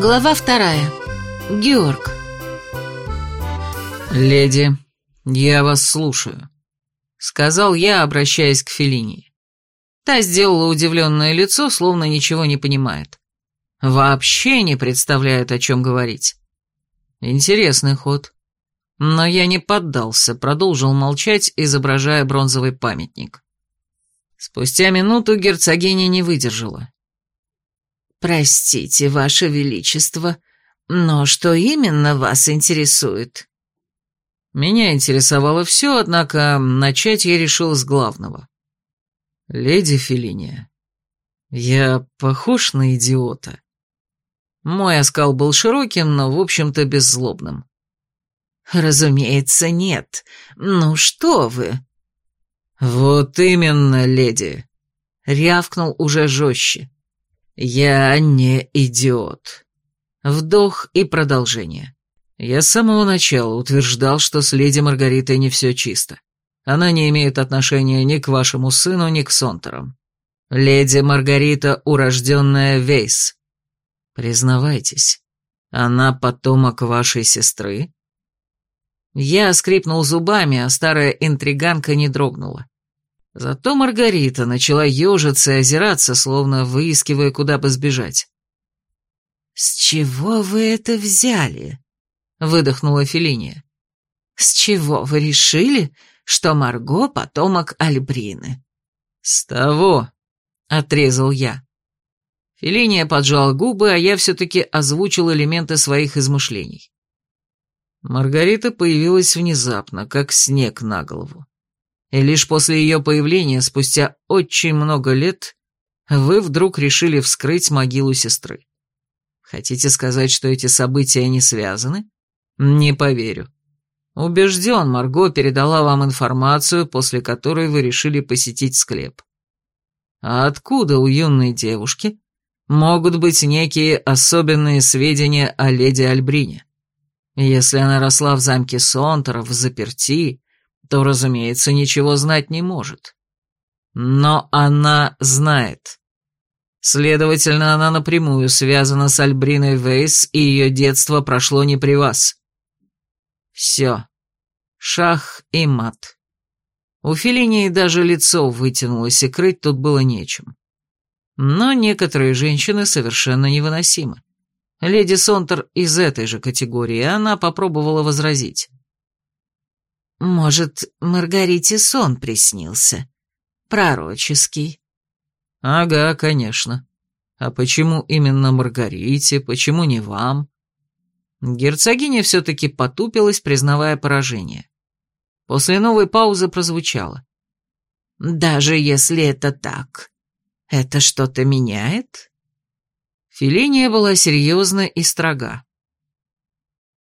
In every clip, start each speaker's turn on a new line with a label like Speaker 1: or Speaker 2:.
Speaker 1: Глава вторая. Георг.
Speaker 2: «Леди, я вас слушаю», — сказал я, обращаясь к Феллини. Та сделала удивленное лицо, словно ничего не понимает. Вообще не представляет, о чем говорить. Интересный ход. Но я не поддался, продолжил молчать, изображая бронзовый памятник. Спустя минуту герцогиня не выдержала.
Speaker 1: «Простите, Ваше Величество, но что именно вас интересует?»
Speaker 2: Меня интересовало все, однако начать я решил с главного. «Леди Фелиния, я похож на идиота?» Мой оскал был широким, но, в общем-то, беззлобным.
Speaker 1: «Разумеется, нет. Ну что вы?»
Speaker 2: «Вот именно, леди!» — рявкнул уже жестче. «Я не идиот». Вдох и продолжение. Я с самого начала утверждал, что с леди Маргаритой не все чисто. Она не имеет отношения ни к вашему сыну, ни к Сонтерам. Леди Маргарита, урожденная Вейс. Признавайтесь, она потомок вашей сестры? Я скрипнул зубами, а старая интриганка не дрогнула. Зато Маргарита начала ежиться и озираться, словно выискивая, куда бы сбежать.
Speaker 1: «С чего вы это взяли?» — выдохнула Фелиния. «С чего вы решили, что Марго — потомок Альбрины?»
Speaker 2: «С того», — отрезал я. Фелиния поджал губы, а я все-таки озвучил элементы своих измышлений. Маргарита появилась внезапно, как снег на голову. И лишь после ее появления, спустя очень много лет, вы вдруг решили вскрыть могилу сестры. Хотите сказать, что эти события не связаны? Не поверю. Убежден, Марго передала вам информацию, после которой вы решили посетить склеп. А откуда у юной девушки могут быть некие особенные сведения о леди Альбрине? Если она росла в замке Сонтеров, в заперти, то, разумеется, ничего знать не может. Но она знает. Следовательно, она напрямую связана с Альбриной Вейс, и ее детство прошло не при вас. Все. Шах и мат. У Феллинии даже лицо вытянулось, и крыть тут было нечем. Но некоторые женщины совершенно невыносимы. Леди Сонтер из этой же категории, она попробовала возразить.
Speaker 1: Может, Маргарите сон приснился? Пророческий.
Speaker 2: Ага, конечно. А почему именно Маргарите, почему не вам? Герцогиня все-таки потупилась, признавая поражение. После новой паузы прозвучало.
Speaker 1: «Даже если это так, это что-то меняет?»
Speaker 2: Филиния была серьезна и строга.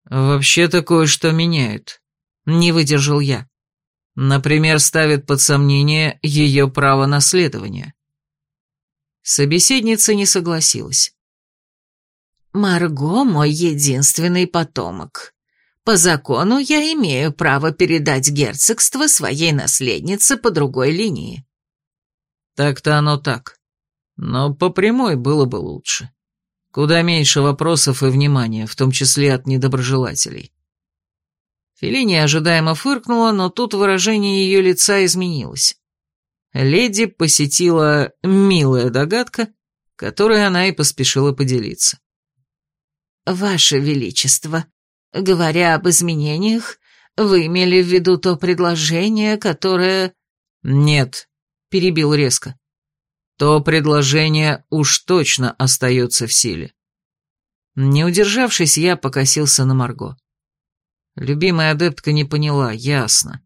Speaker 2: «Вообще такое, что меняет», не выдержал я. Например, ставит под сомнение ее право наследования. Собеседница не согласилась.
Speaker 1: «Марго мой единственный потомок. По закону я имею право передать герцогство своей наследнице по другой линии».
Speaker 2: «Так-то оно так. Но по прямой было бы лучше. Куда меньше вопросов и внимания, в том числе от недоброжелателей. Феллини ожидаемо фыркнула, но тут выражение ее лица изменилось. Леди посетила милая догадка, которой она и поспешила поделиться.
Speaker 1: «Ваше Величество, говоря об изменениях, вы имели в виду то предложение, которое...»
Speaker 2: «Нет», — перебил резко. «То предложение уж точно остается в силе». Не удержавшись, я покосился на Марго. Любимая адептка не поняла, ясно.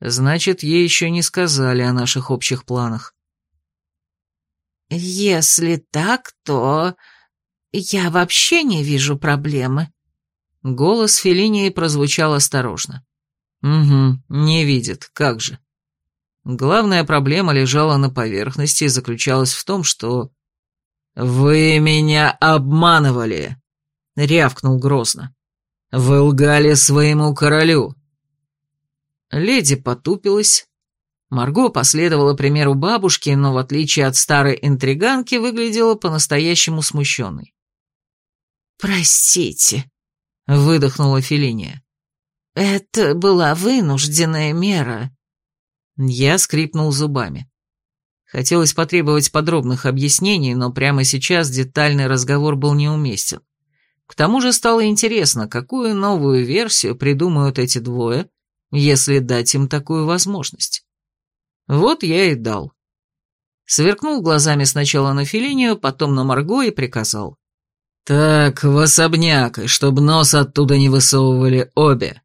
Speaker 2: Значит, ей еще не сказали о наших общих планах.
Speaker 1: «Если так, то я вообще не вижу проблемы».
Speaker 2: Голос Феллинии прозвучал осторожно. «Угу, не видит, как же». Главная проблема лежала на поверхности и заключалась в том, что... «Вы меня обманывали!» — рявкнул грозно. Вы лгали своему королю!» Леди потупилась. Марго последовала примеру бабушки, но в отличие от старой интриганки выглядела по-настоящему смущенной.
Speaker 1: «Простите», —
Speaker 2: выдохнула Фелиния.
Speaker 1: «Это была вынужденная мера».
Speaker 2: Я скрипнул зубами. Хотелось потребовать подробных объяснений, но прямо сейчас детальный разговор был неуместен. К тому же стало интересно, какую новую версию придумают эти двое, если дать им такую возможность. Вот я и дал. Сверкнул глазами сначала на Филинию, потом на Марго и приказал. «Так, в особняк, и нос оттуда не высовывали обе».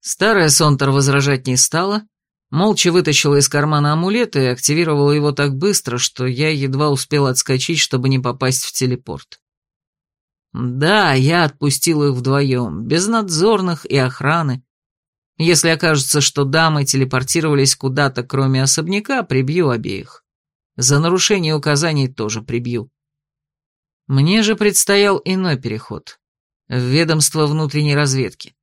Speaker 2: Старая Сонтер возражать не стала, молча вытащила из кармана амулет и активировала его так быстро, что я едва успел отскочить, чтобы не попасть в телепорт. Да, я отпустил их вдвоем, без надзорных и охраны. Если окажется, что дамы телепортировались куда-то, кроме особняка, прибью обеих. За нарушение указаний тоже прибью. Мне же предстоял иной переход. В ведомство внутренней разведки.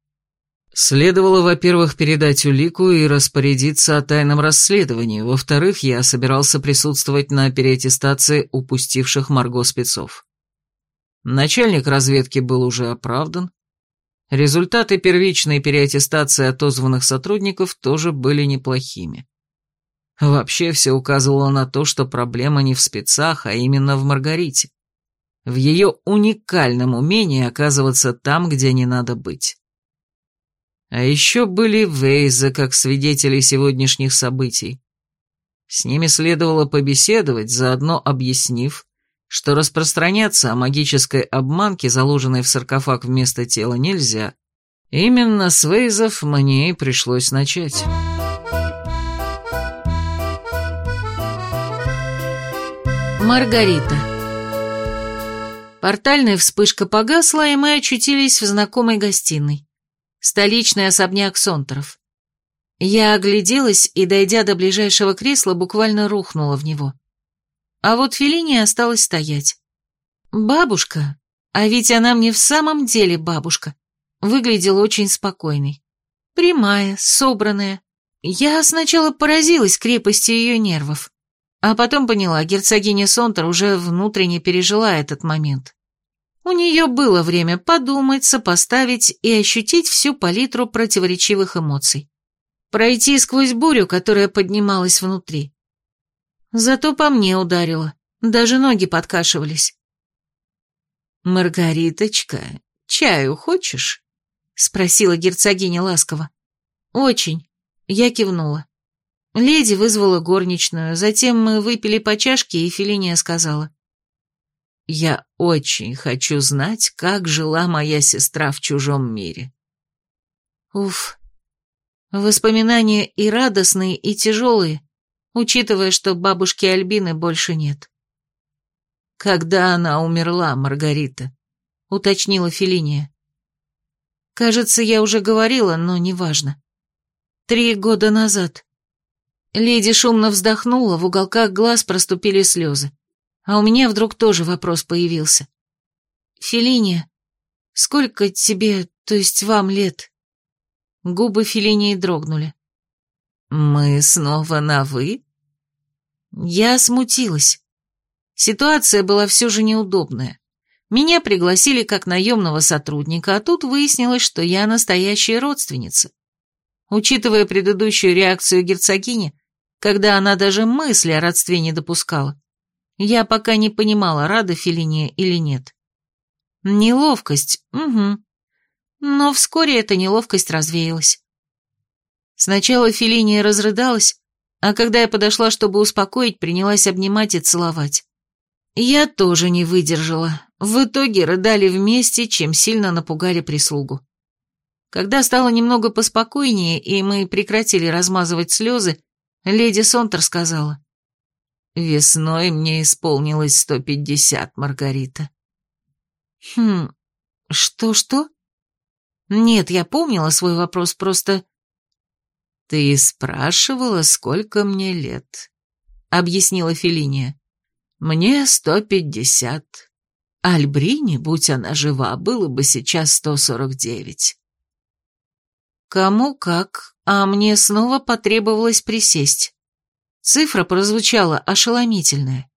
Speaker 2: Следовало, во-первых, передать улику и распорядиться о тайном расследовании, во-вторых, я собирался присутствовать на переаттестации упустивших Марго спецов. Начальник разведки был уже оправдан. Результаты первичной переаттестации отозванных сотрудников тоже были неплохими. Вообще все указывало на то, что проблема не в спецах, а именно в Маргарите. В ее уникальном умении оказываться там, где не надо быть. А еще были Вейзы, как свидетели сегодняшних событий. С ними следовало побеседовать, заодно объяснив, что распространяться о магической обманке, заложенной в саркофаг вместо тела, нельзя. Именно с Вейзов мне и пришлось начать.
Speaker 1: Маргарита. Портальная вспышка погасла, и мы очутились в знакомой гостиной. Столичный особняк Сонтеров. Я огляделась и, дойдя до ближайшего кресла, буквально рухнула в него. А вот Феллини осталась стоять. Бабушка, а ведь она мне в самом деле бабушка, выглядела очень спокойной. Прямая, собранная. Я сначала поразилась крепости ее нервов. А потом поняла, герцогиня Сонтер уже внутренне пережила этот момент. У нее было время подумать, сопоставить и ощутить всю палитру противоречивых эмоций. Пройти сквозь бурю, которая поднималась внутри. Зато по мне ударило, даже ноги подкашивались. «Маргариточка, чаю хочешь?» — спросила герцогиня ласково. «Очень», — я кивнула. Леди вызвала горничную, затем мы выпили по чашке, и Фелиния сказала. «Я очень хочу знать, как жила моя сестра в чужом мире». Уф, воспоминания и радостные, и тяжелые, учитывая, что бабушки Альбины больше нет. «Когда она умерла, Маргарита?» — уточнила Фелиния. «Кажется, я уже говорила, но неважно. Три года назад». Леди шумно вздохнула, в уголках глаз проступили слезы. А у меня вдруг тоже вопрос появился. «Фелиния, сколько тебе, то есть вам лет?» Губы Фелинии дрогнули. «Мы снова на «вы»?» Я смутилась. Ситуация была все же неудобная. Меня пригласили как наемного сотрудника, а тут выяснилось, что я настоящая родственница. Учитывая предыдущую реакцию герцогини, когда она даже мысли о родстве не допускала. Я пока не понимала, рада Фелиния или нет. Неловкость, угу. Но вскоре эта неловкость развеялась. Сначала Фелиния разрыдалась, а когда я подошла, чтобы успокоить, принялась обнимать и целовать. Я тоже не выдержала. В итоге рыдали вместе, чем сильно напугали прислугу. Когда стало немного поспокойнее, и мы прекратили размазывать слезы, Леди Сонтер сказала. «Весной мне исполнилось сто пятьдесят, Маргарита». «Хм, что-что?» «Нет, я помнила свой вопрос, просто...» «Ты спрашивала, сколько мне лет?» — объяснила Фелиния. «Мне сто пятьдесят. Альбрине, будь она жива, было бы сейчас сто сорок девять». Кому как, а мне снова потребовалось присесть. Цифра прозвучала ошеломительная.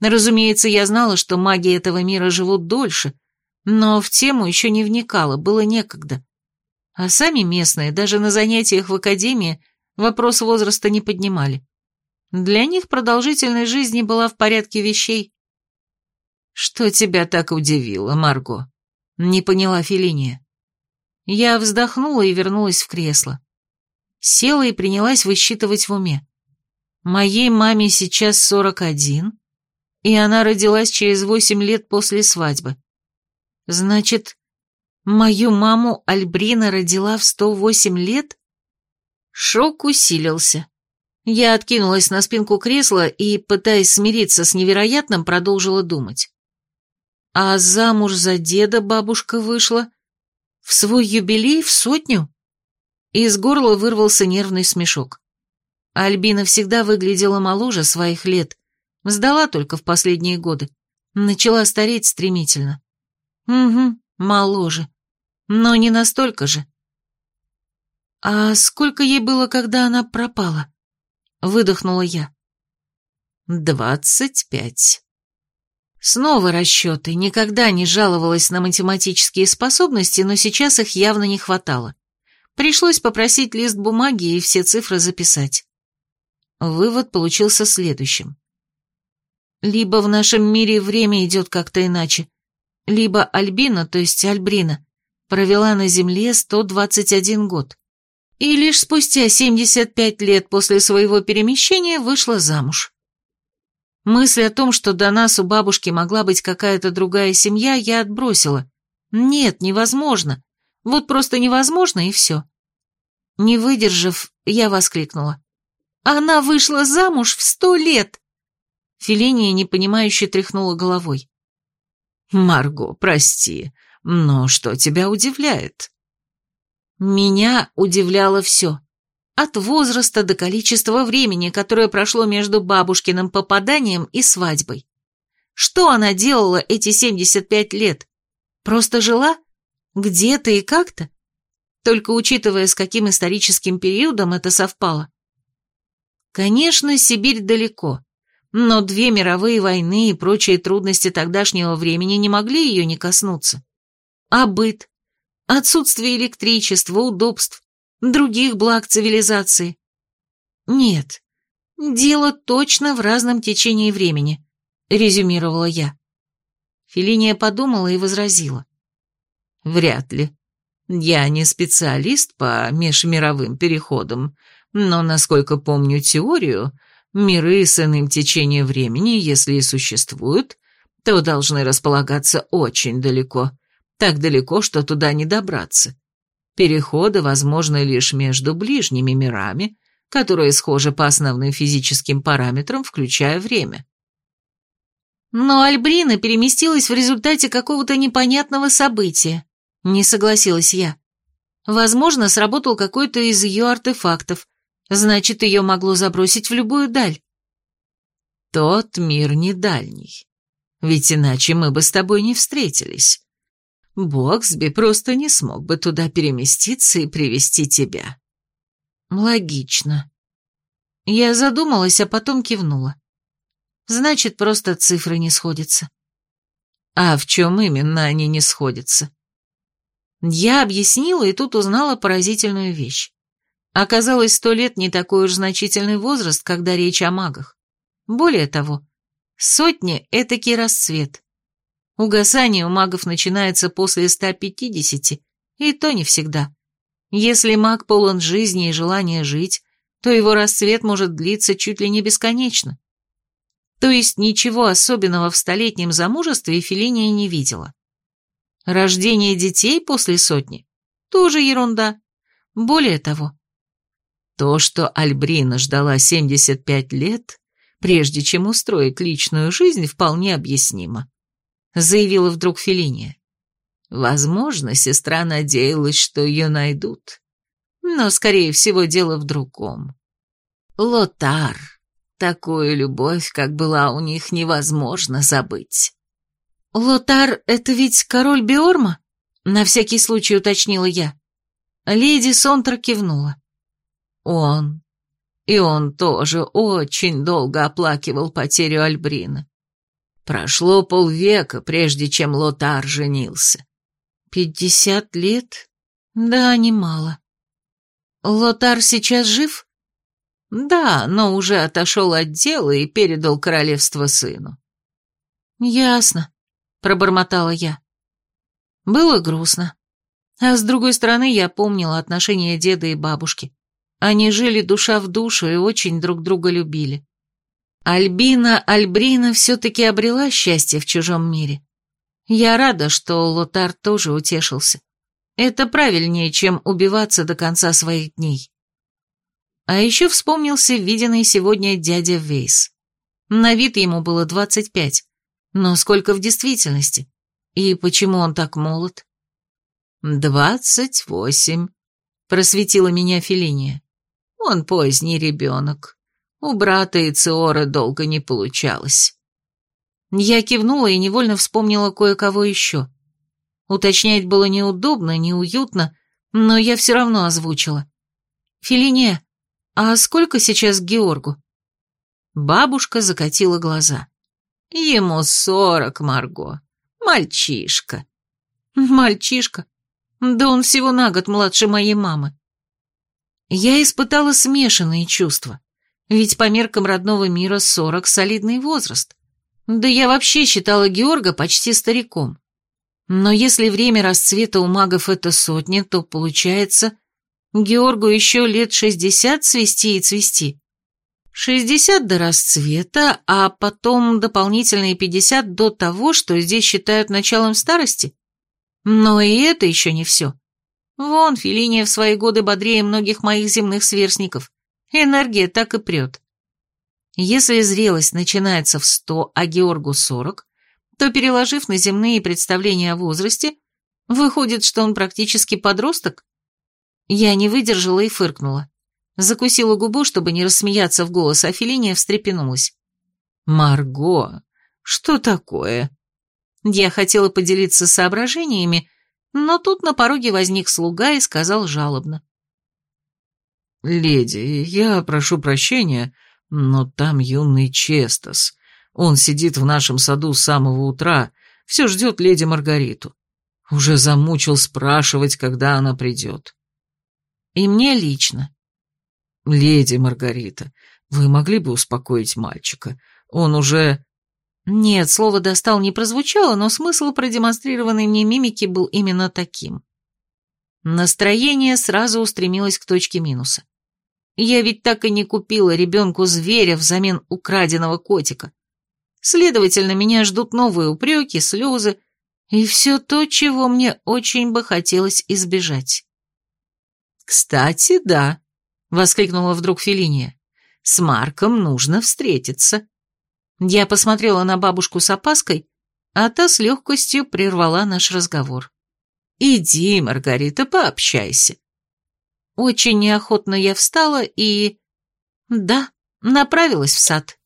Speaker 1: Разумеется, я знала, что маги этого мира живут дольше, но в тему еще не вникала, было некогда. А сами местные, даже на занятиях в академии, вопрос возраста не поднимали. Для них продолжительность жизни была в порядке вещей. «Что тебя так удивило, Марго?» — не поняла Фелиния. Я вздохнула и вернулась в кресло. Села и принялась высчитывать в уме. Моей маме сейчас сорок один, и она родилась через восемь лет после свадьбы. Значит, мою маму Альбрина родила в сто восемь лет? Шок усилился. Я откинулась на спинку кресла и, пытаясь смириться с невероятным, продолжила думать. А замуж за деда бабушка вышла в свой юбилей в сотню? Из горла вырвался нервный смешок. Альбина всегда выглядела моложе своих лет, сдала только в последние годы, начала стареть стремительно. Угу, моложе, но не настолько же. А сколько ей было, когда она пропала? Выдохнула я. Двадцать пять. Снова расчеты, никогда не жаловалась на математические способности, но сейчас их явно не хватало. Пришлось попросить лист бумаги и все цифры записать. Вывод получился следующим. Либо в нашем мире время идет как-то иначе, либо Альбина, то есть Альбрина, провела на Земле 121 год. И лишь спустя 75 лет после своего перемещения вышла замуж. Мысль о том, что до нас у бабушки могла быть какая-то другая семья, я отбросила. Нет, невозможно. Вот просто невозможно, и все. Не выдержав, я воскликнула. Она вышла замуж в сто лет!» Фелиния непонимающе тряхнула головой. «Марго, прости, но что тебя удивляет?» Меня удивляло все. От возраста до количества времени, которое прошло между бабушкиным попаданием и свадьбой. Что она делала эти 75 лет? Просто жила? Где-то и как-то? Только учитывая, с каким историческим периодом это совпало. Конечно, Сибирь далеко, но две мировые войны и прочие трудности тогдашнего времени не могли ее не коснуться. А быт? Отсутствие электричества, удобств, других благ цивилизации? Нет, дело точно в разном течении времени, резюмировала я. Филиния подумала и возразила. Вряд ли. Я не специалист по межмировым переходам, но, насколько помню теорию, миры с иным течением времени, если и существуют, то должны располагаться очень далеко, так далеко, что туда не добраться. Переходы возможны лишь между ближними мирами, которые схожи по основным физическим параметрам, включая время. Но Альбрина переместилась в результате какого-то непонятного события, не согласилась я. Возможно, сработал какой-то из ее артефактов, Значит, ее могло забросить в любую даль. Тот мир не дальний. Ведь иначе мы бы с тобой не встретились. Боксби просто не смог бы туда переместиться и привести тебя. Логично. Я задумалась, а потом кивнула. Значит, просто цифры не сходятся. А в чем именно они не сходятся? Я объяснила и тут узнала поразительную вещь. Оказалось, сто лет не такой уж значительный возраст, когда речь о магах. Более того, сотни — этакий расцвет. Угасание у магов начинается после 150, и то не всегда. Если маг полон жизни и желания жить, то его расцвет может длиться чуть ли не бесконечно. То есть ничего особенного в столетнем замужестве Фелиния не видела. Рождение детей после сотни – тоже ерунда. Более того, то, что Альбрина ждала 75 лет, прежде чем устроить личную жизнь, вполне объяснимо, заявила вдруг Фелиния. Возможно, сестра надеялась, что ее найдут, но, скорее всего, дело в другом. Лотар, такую любовь, как была у них, невозможно забыть. «Лотар — это ведь король Биорма?» — на всякий случай уточнила я. Леди Сонтер кивнула. Он. И он тоже очень долго оплакивал потерю Альбрины.
Speaker 2: Прошло полвека, прежде чем Лотар женился.
Speaker 1: Пятьдесят лет? Да, немало. Лотар сейчас жив?
Speaker 2: Да, но уже отошел от дела и передал королевство сыну.
Speaker 1: Ясно, пробормотала я. Было грустно. А с другой стороны, я помнила отношения деда и бабушки. Они жили душа в душу и очень друг друга любили. Альбина Альбрина все-таки обрела счастье в чужом мире. Я рада, что Лотар тоже утешился. Это правильнее, чем убиваться до конца своих дней. А еще вспомнился виденный сегодня дядя Вейс. На вид ему было двадцать пять, но сколько в действительности? И почему он так молод?
Speaker 2: «Двадцать восемь», — просветила меня Фелиния. «Он поздний ребенок. У брата и Циора долго не получалось».
Speaker 1: Я кивнула и невольно вспомнила кое-кого еще. Уточнять было неудобно, неуютно, но я все равно озвучила. «Фелиния, а сколько сейчас Георгу?» Бабушка закатила глаза.
Speaker 2: «Ему сорок, Марго. Мальчишка».
Speaker 1: «Мальчишка? Да он всего на год младше моей мамы. Я испытала смешанные чувства, ведь по меркам родного мира сорок – солидный возраст. Да я вообще считала Георга почти стариком. Но если время расцвета у магов это сотня, то получается, Георгу еще лет шестьдесят свести и цвести. Шестьдесят до расцвета, а потом дополнительные пятьдесят до того, что здесь считают началом старости. Но и это еще не все. Вон, Филиния в свои годы бодрее многих моих земных сверстников. Энергия так и прет. Если зрелость начинается в сто, а Георгу сорок, то, переложив на земные представления о возрасте, выходит, что он практически подросток. Я не выдержала и фыркнула. Закусила губу, чтобы не рассмеяться в голос, а Филиния встрепенулась.
Speaker 2: «Марго, что такое?»
Speaker 1: Я хотела поделиться соображениями, но тут на пороге возник слуга и сказал жалобно.
Speaker 2: «Леди, я прошу прощения, но там юный Честас. Он сидит в нашем саду с самого утра, все ждет леди Маргариту. Уже замучил спрашивать, когда она придет».
Speaker 1: «И мне лично».
Speaker 2: «Леди Маргарита, вы могли бы успокоить мальчика? Он уже...»
Speaker 1: Нет, слово «достал» не прозвучало, но смысл продемонстрированной мне мимики был именно таким. Настроение сразу устремилось к точке минуса. Я ведь так и не купила ребенку зверя взамен украденного котика. Следовательно, меня ждут новые упреки, слезы и все то, чего мне очень бы хотелось избежать.
Speaker 2: «Кстати, да», — воскликнула вдруг Фелиния, — «с Марком нужно встретиться».
Speaker 1: Я посмотрела на бабушку с опаской, а та с легкостью прервала наш разговор.
Speaker 2: «Иди, Маргарита, пообщайся».
Speaker 1: Очень неохотно я встала и... Да, направилась в сад.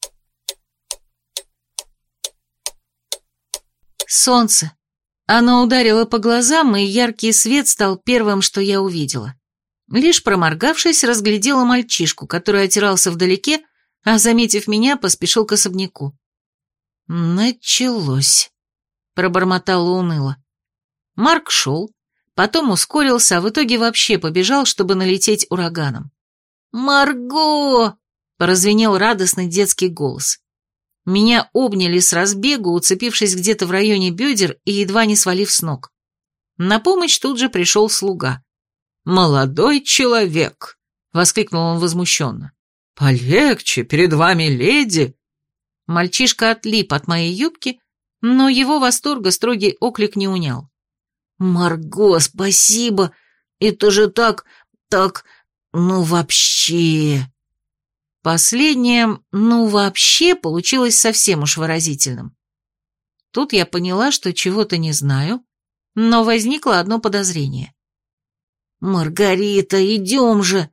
Speaker 1: Солнце. Оно ударило по глазам, и яркий свет стал первым, что я увидела. Лишь проморгавшись, разглядела мальчишку, который отирался вдалеке, а, заметив меня, поспешил к особняку. «Началось», — пробормотала уныло. Марк шел, потом ускорился, а в итоге вообще побежал, чтобы налететь ураганом. «Марго!» — прозвенел радостный детский голос. Меня обняли с разбегу, уцепившись где-то в районе бедер и едва не свалив с ног. На помощь тут же пришел слуга.
Speaker 2: «Молодой человек!» — воскликнул он возмущенно. «Полегче, перед вами леди!»
Speaker 1: Мальчишка отлип от моей юбки, но его восторга строгий оклик не унял. «Марго, спасибо! Это же так, так, ну вообще...» Последнее «ну вообще» получилось совсем уж выразительным. Тут я поняла, что чего-то не знаю, но возникло одно подозрение. «Маргарита, идем же!»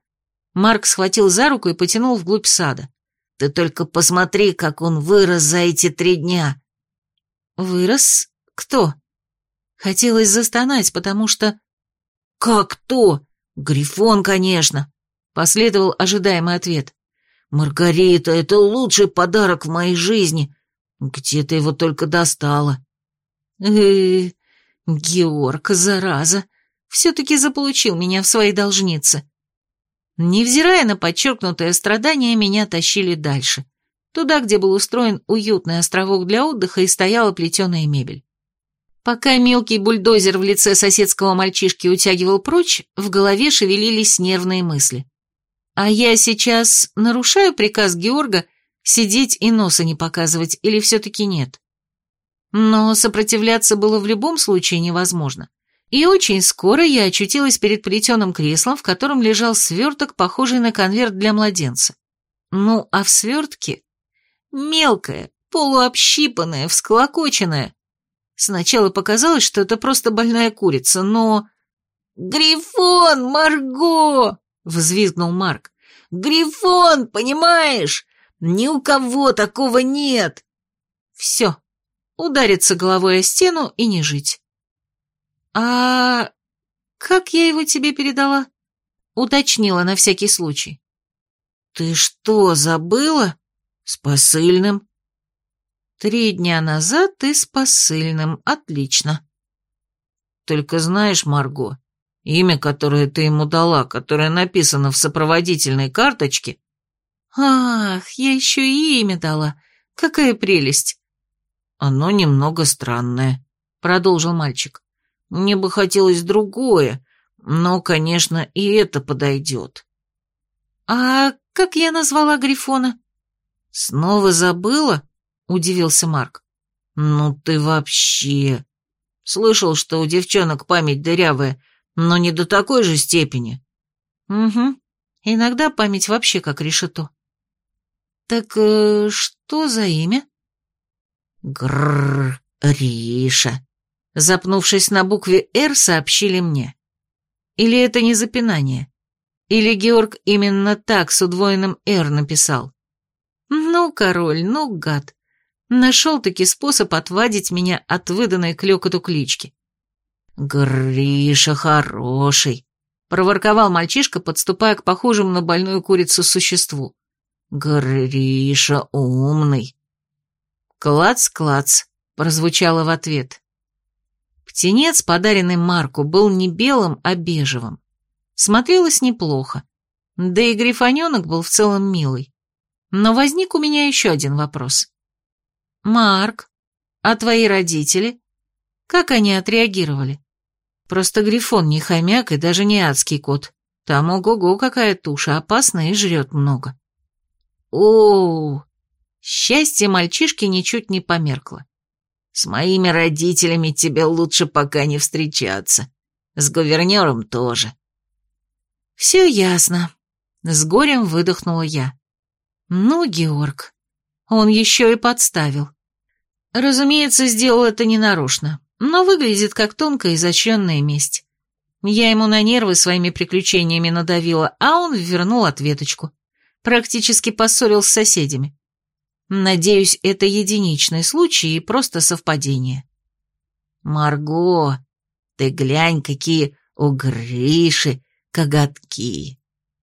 Speaker 1: Марк схватил за руку и потянул вглубь сада. «Ты только посмотри, как он вырос за эти три дня!» «Вырос? Кто?» Хотелось застонать, потому что... «Как кто? Грифон, конечно!» Последовал ожидаемый ответ. «Маргарита, это лучший подарок в моей жизни.
Speaker 2: Где ты его только достала?
Speaker 1: э Георг, зараза, все-таки заполучил меня в свои должницы. Невзирая на подчеркнутое страдание, меня тащили дальше, туда, где был устроен уютный островок для отдыха и стояла плетеная мебель. Пока мелкий бульдозер в лице соседского мальчишки утягивал прочь, в голове шевелились нервные мысли. А я сейчас нарушаю приказ Георга сидеть и носа не показывать, или все-таки нет? Но сопротивляться было в любом случае невозможно. И очень скоро я очутилась перед плетеным креслом, в котором лежал сверток, похожий на конверт для младенца. Ну, а в свертке мелкое, полуобщипанное, всколокоченное. Сначала показалось, что это просто больная курица, но... «Грифон, Марго!» — взвизгнул Марк. «Грифон, понимаешь? Ни у кого такого нет!» «Все, удариться головой о стену и не жить. «А как я его тебе передала?» Уточнила на всякий случай.
Speaker 2: «Ты что, забыла? С посыльным?»
Speaker 1: «Три дня назад ты с посыльным, отлично».
Speaker 2: «Только знаешь, Марго, имя, которое ты ему дала, которое написано в сопроводительной карточке...»
Speaker 1: «Ах, я еще и имя дала. Какая прелесть!»
Speaker 2: «Оно немного странное», — продолжил мальчик. «Мне бы хотелось другое, но, конечно, и это подойдет».
Speaker 1: «А как я назвала Грифона?»
Speaker 2: «Снова забыла?» — удивился Марк. «Ну ты вообще...» Слышал, что у девчонок память дырявая, но не до такой же степени.
Speaker 1: Угу. Иногда память вообще как решето. Так э, что за имя?
Speaker 2: Грррр, Риша. Запнувшись на букве «Р», сообщили мне.
Speaker 1: Или это не запинание? Или Георг именно так с удвоенным «Р» написал? Ну, король, ну, гад. Нашел-таки способ отвадить меня от выданной клёкоту клички.
Speaker 2: «Гриша хороший», — проворковал мальчишка, подступая к похожему на больную курицу существу. «Гриша умный».
Speaker 1: «Клац-клац», — прозвучало в ответ. Птенец, подаренный Марку, был не белым, а бежевым. Смотрелось неплохо. Да и грифоненок был в целом милый. Но возник у меня еще один вопрос. «Марк, а твои родители? Как они отреагировали? Просто грифон не хомяк и даже не адский кот. Там ого-го какая туша, опасная и жрет много». «О, Счастье мальчишки ничуть не померкло.
Speaker 2: С моими родителями тебе лучше пока не встречаться. С гувернером тоже.
Speaker 1: Все ясно. С горем выдохнула я. Ну, Георг, он еще и подставил. Разумеется, сделал это ненарочно, но выглядит как тонкая изощренная месть. Я ему на нервы своими приключениями надавила, а он вернул ответочку. Практически поссорил с соседями. Надеюсь, это единичный случай и просто совпадение.
Speaker 2: Марго, ты глянь, какие у Гриши коготки.